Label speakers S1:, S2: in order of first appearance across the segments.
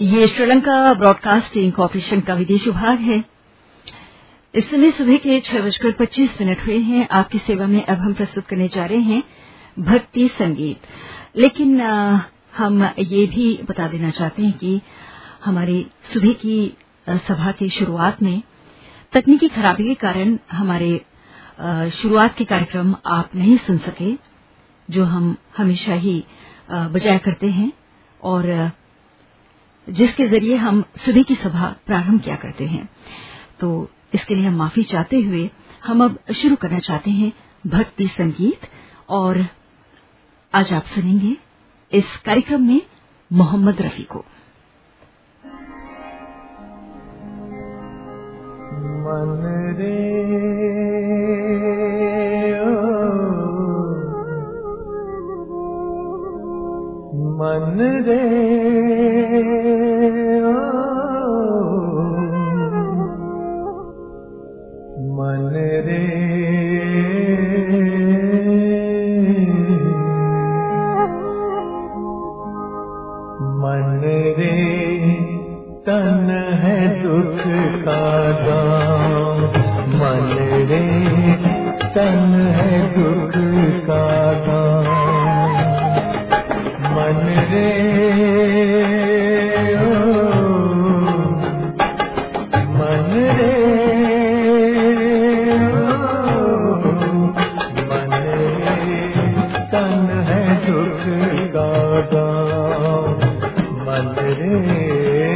S1: ये Sri Lanka broadcasting corporation का विदेश विभाग है। इस समय सुबह के छह बजकर पच्चीस मिनट हुए हैं। आपकी सेवा में अब हम प्रस्तुत करने जा रहे हैं भक्ति संगीत। लेकिन आ, हम ये भी बता देना चाहते हैं कि हमारी सुबह की सभा की शुरुआत में तकनीकी खराबी के कारण हमारे शुरुआत के कार्यक्रम आप नहीं सुन सके जो हम हमेशा ही बजाया करते हैं। और जिसके ज़रिए हम सुबह की सभा प्रारंभ किया करते हैं। तो इसके लिए हम माफ़ी चाहते हुए हम अब शुरू करना चाहते हैं भक्ति संगीत और आज आप सुनेंगे इस कार्यक्रम में मोहम्मद रफी को।
S2: मन रे मन रे।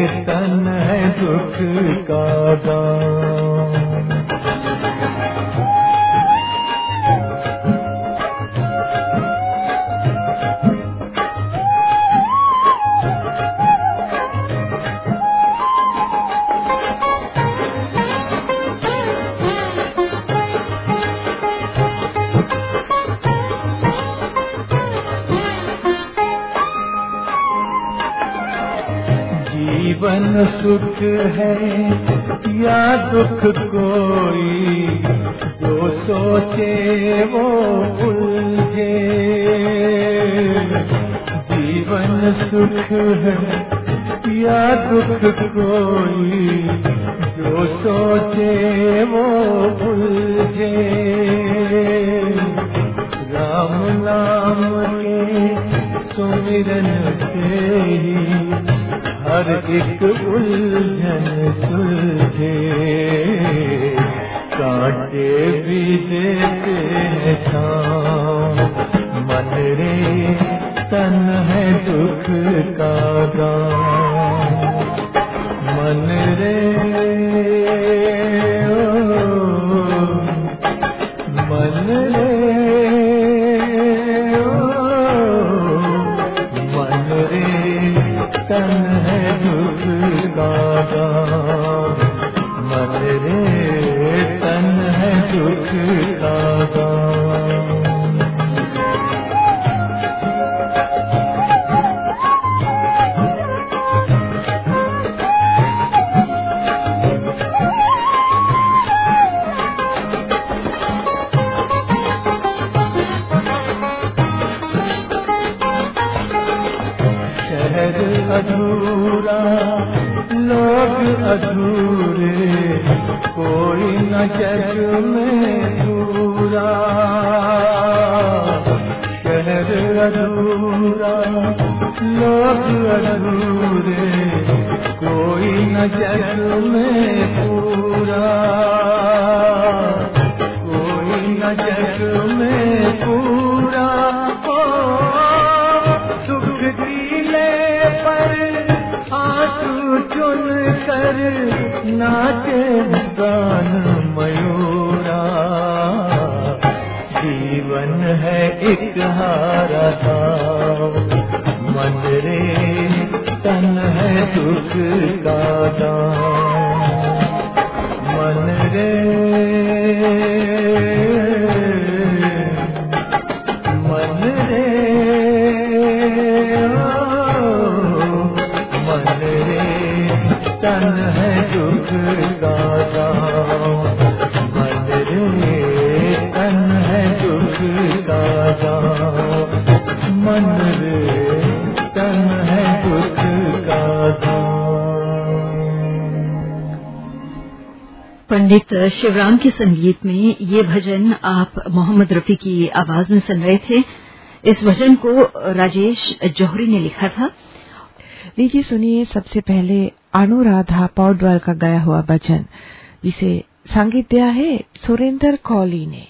S2: तन है दुख का गाँव है, या दुख कोई? जो सोचे वो उलझे जीवन सुख है, या दुख कोई? जो सोचे वो उलझे राम नाम के सुमिरन से ही हर एक उलझन सुलझे। कांटे भी देते हैं छाँव मन रे तन है दुख का गाँव एक हारा मन रे तन है दुख का दाव मन रे मन रे मन रे तन है दुख का गाँव
S1: पंडित शिवराम के संगीत में ये भजन आप मोहम्मद रफी की आवाज़ में सुन रहे थे। इस भजन को राजेश जौहरी ने लिखा था।
S3: लीजिए सुनिए सबसे पहले अनुराधा पौडवाल का गाया हुआ भजन, जिसे संगीत दिया है सुरेंद्र कौली ने।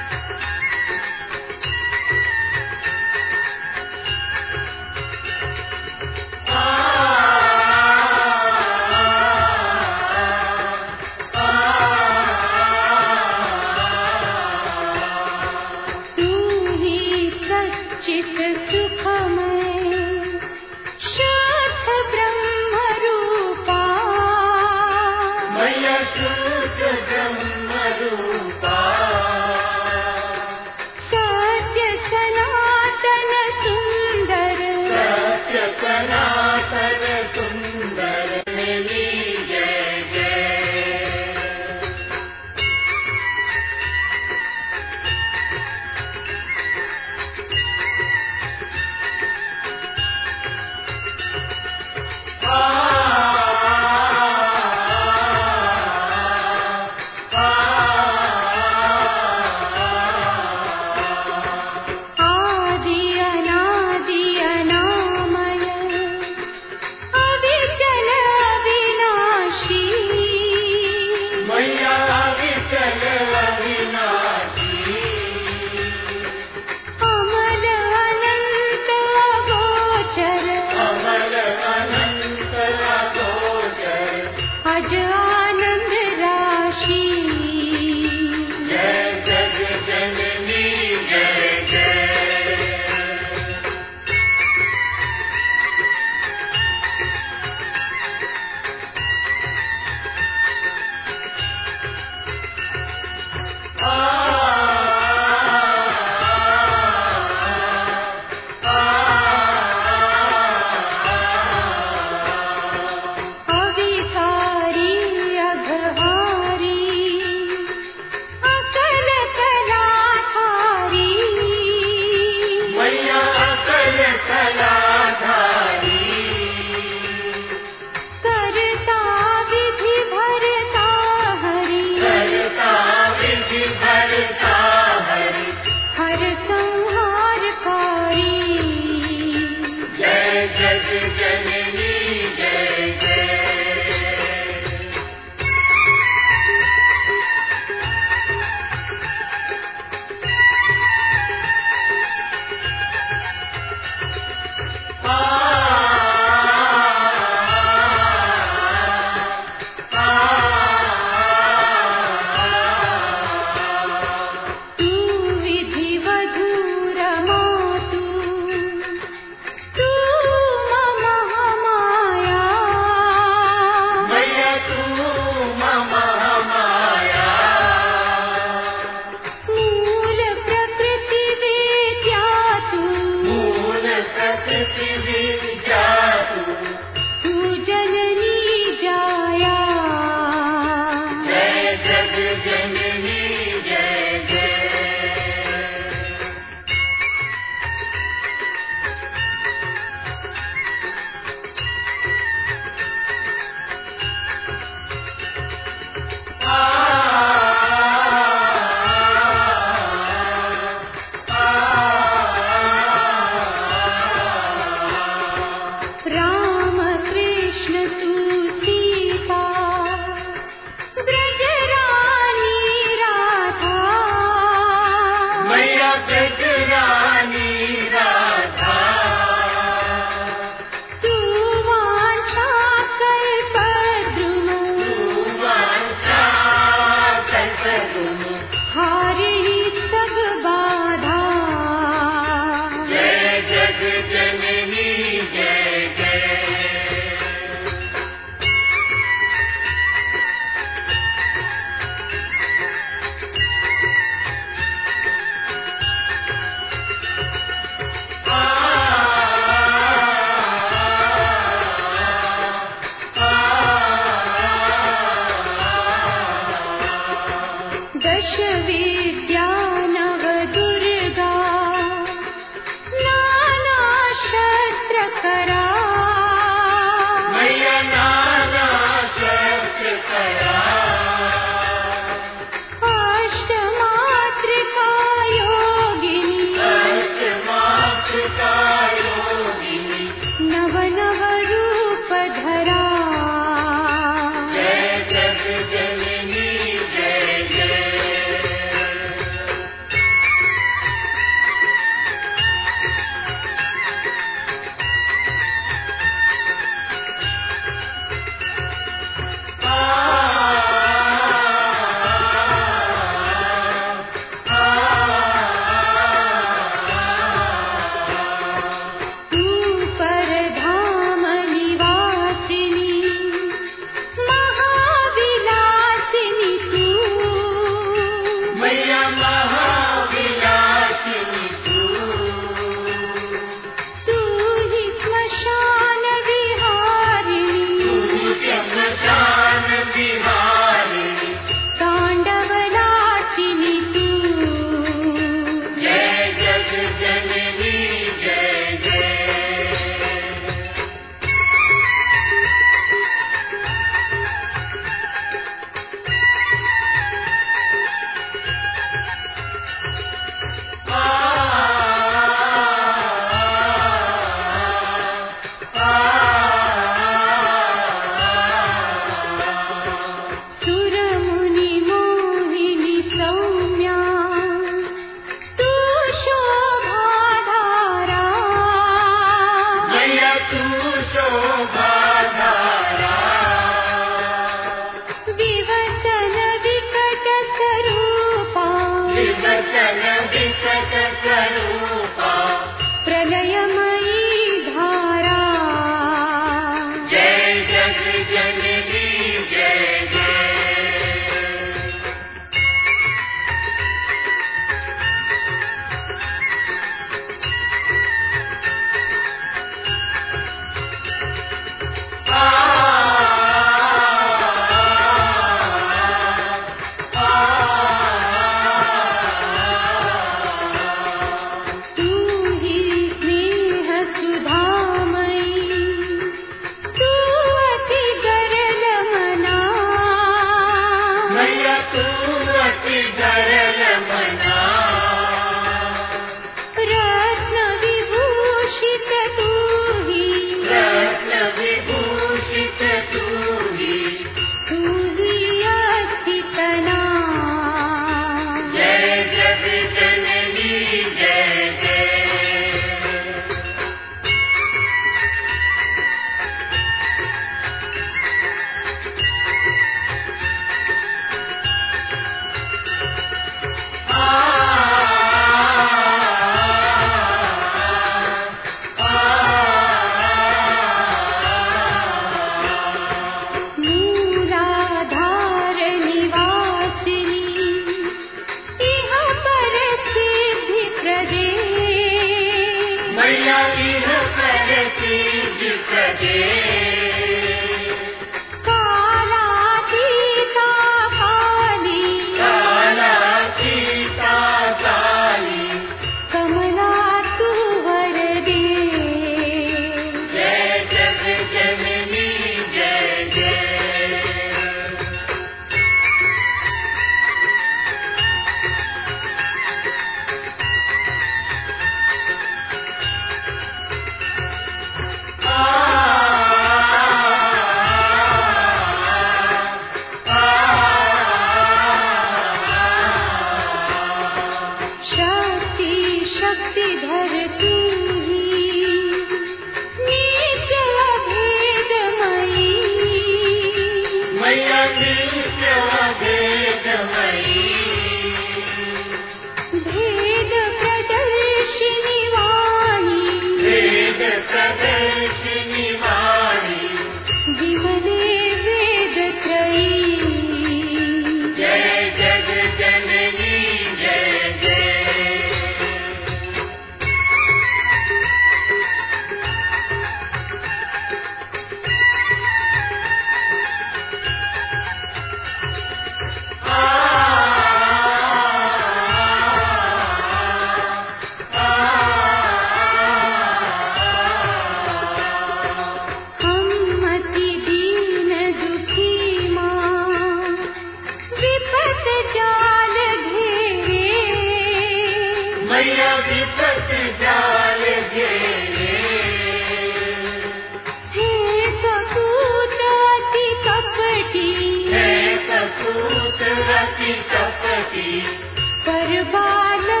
S4: पर
S3: बाला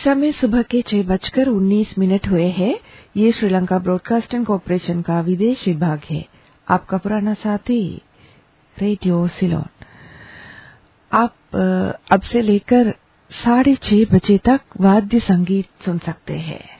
S3: ओडिशा में
S5: सुबह के छह बजकर उन्नीस मिनट हुए हैं। ये श्रीलंका ब्रॉडकास्टिंग कॉरपोरेशन का विदेश विभाग है। आपका पुराना साथी, रेडियो सिलोन। आप अब से लेकर साढ़े छह बजे तक वाद्य संगीत सुन सकते हैं।